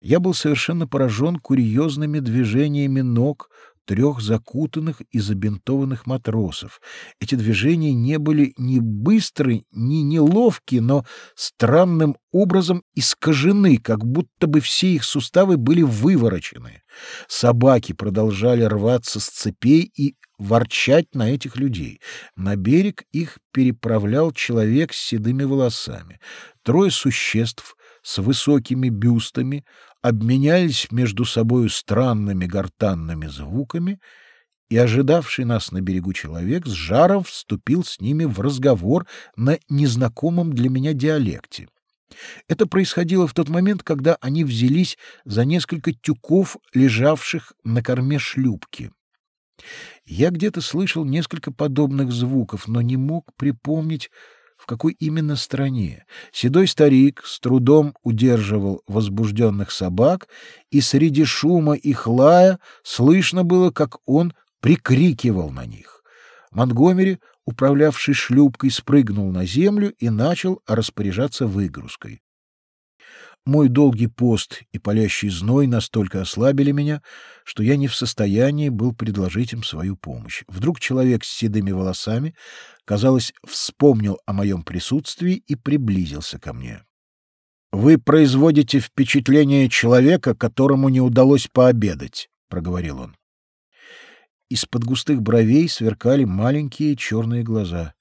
Я был совершенно поражен курьезными движениями ног трех закутанных и забинтованных матросов. Эти движения не были ни быстры, ни неловки, но странным образом искажены, как будто бы все их суставы были выворочены. Собаки продолжали рваться с цепей и ворчать на этих людей. На берег их переправлял человек с седыми волосами. Трое существ с высокими бюстами обменялись между собою странными гортанными звуками, и ожидавший нас на берегу человек с жаром вступил с ними в разговор на незнакомом для меня диалекте. Это происходило в тот момент, когда они взялись за несколько тюков, лежавших на корме шлюпки. Я где-то слышал несколько подобных звуков, но не мог припомнить, в какой именно стране. Седой старик с трудом удерживал возбужденных собак, и среди шума и хлая слышно было, как он прикрикивал на них. Монгомери, управлявший шлюпкой, спрыгнул на землю и начал распоряжаться выгрузкой. Мой долгий пост и палящий зной настолько ослабили меня, что я не в состоянии был предложить им свою помощь. Вдруг человек с седыми волосами, казалось, вспомнил о моем присутствии и приблизился ко мне. «Вы производите впечатление человека, которому не удалось пообедать», — проговорил он. Из-под густых бровей сверкали маленькие черные глаза.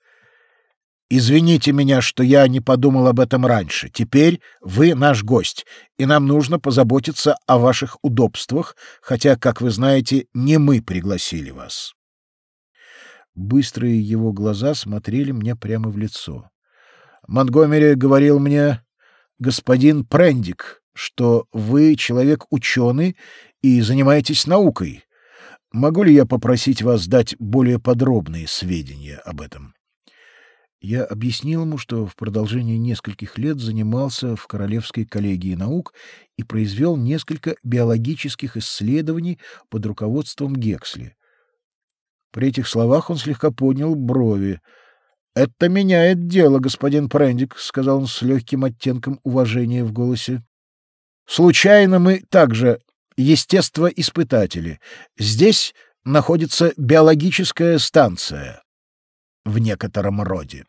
Извините меня, что я не подумал об этом раньше. Теперь вы наш гость, и нам нужно позаботиться о ваших удобствах, хотя, как вы знаете, не мы пригласили вас. Быстрые его глаза смотрели мне прямо в лицо. Монтгомери говорил мне, господин Прендик, что вы человек ученый и занимаетесь наукой. Могу ли я попросить вас дать более подробные сведения об этом? Я объяснил ему, что в продолжении нескольких лет занимался в Королевской коллегии наук и произвел несколько биологических исследований под руководством Гексли. При этих словах он слегка поднял брови. «Это меняет дело, господин Прендик», — сказал он с легким оттенком уважения в голосе. «Случайно мы также естествоиспытатели. Здесь находится биологическая станция» в некотором роде.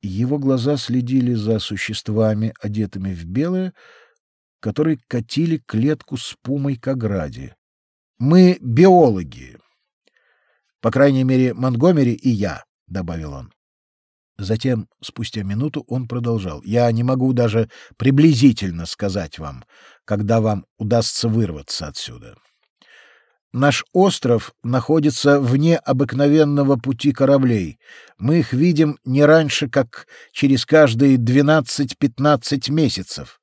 Его глаза следили за существами, одетыми в белое, которые катили клетку с пумой к ограде. «Мы биологи. По крайней мере, Монгомери и я», — добавил он. Затем, спустя минуту, он продолжал. «Я не могу даже приблизительно сказать вам, когда вам удастся вырваться отсюда. Наш остров находится вне обыкновенного пути кораблей. Мы их видим не раньше, как через каждые двенадцать-пятнадцать месяцев.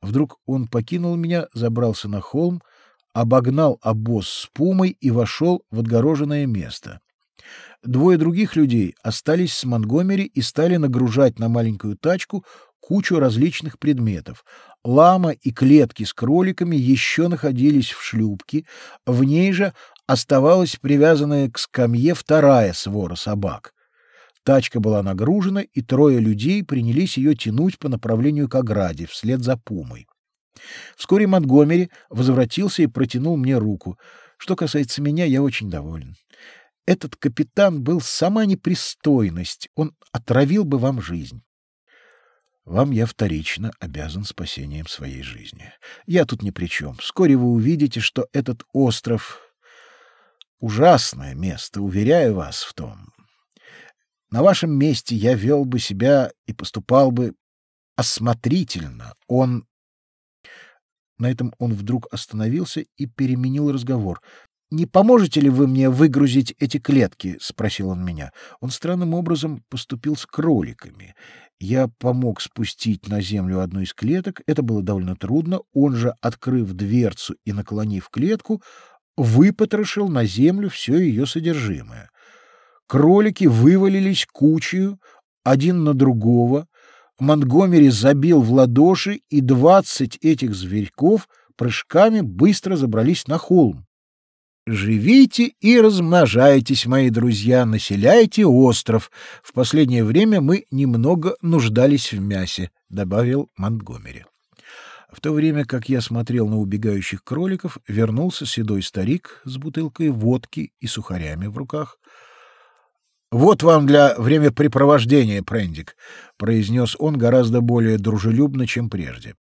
Вдруг он покинул меня, забрался на холм, обогнал обоз с пумой и вошел в отгороженное место. Двое других людей остались с Монгомери и стали нагружать на маленькую тачку кучу различных предметов. Лама и клетки с кроликами еще находились в шлюпке, в ней же оставалась привязанная к скамье вторая свора собак. Тачка была нагружена, и трое людей принялись ее тянуть по направлению к ограде, вслед за пумой. Вскоре Монтгомери возвратился и протянул мне руку. Что касается меня, я очень доволен. Этот капитан был сама непристойность, он отравил бы вам жизнь. Вам я вторично обязан спасением своей жизни. Я тут ни при чем. Вскоре вы увидите, что этот остров — ужасное место, уверяю вас в том. На вашем месте я вел бы себя и поступал бы осмотрительно. Он... На этом он вдруг остановился и переменил разговор. «Не поможете ли вы мне выгрузить эти клетки?» — спросил он меня. Он странным образом поступил с кроликами. Я помог спустить на землю одну из клеток. Это было довольно трудно. Он же, открыв дверцу и наклонив клетку, выпотрошил на землю все ее содержимое. Кролики вывалились кучей, один на другого. Монтгомери забил в ладоши, и двадцать этих зверьков прыжками быстро забрались на холм. Живите и размножайтесь, мои друзья, населяйте остров. В последнее время мы немного нуждались в мясе, добавил Монтгомери. В то время как я смотрел на убегающих кроликов, вернулся седой старик с бутылкой водки и сухарями в руках. «Вот вам для времяпрепровождения, Прендик», — произнес он гораздо более дружелюбно, чем прежде.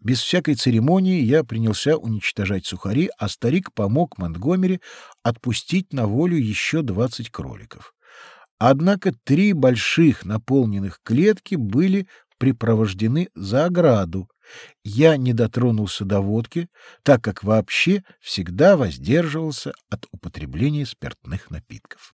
Без всякой церемонии я принялся уничтожать сухари, а старик помог Монтгомери отпустить на волю еще двадцать кроликов. Однако три больших наполненных клетки были припровождены за ограду. Я не дотронулся до водки, так как вообще всегда воздерживался от употребления спиртных напитков.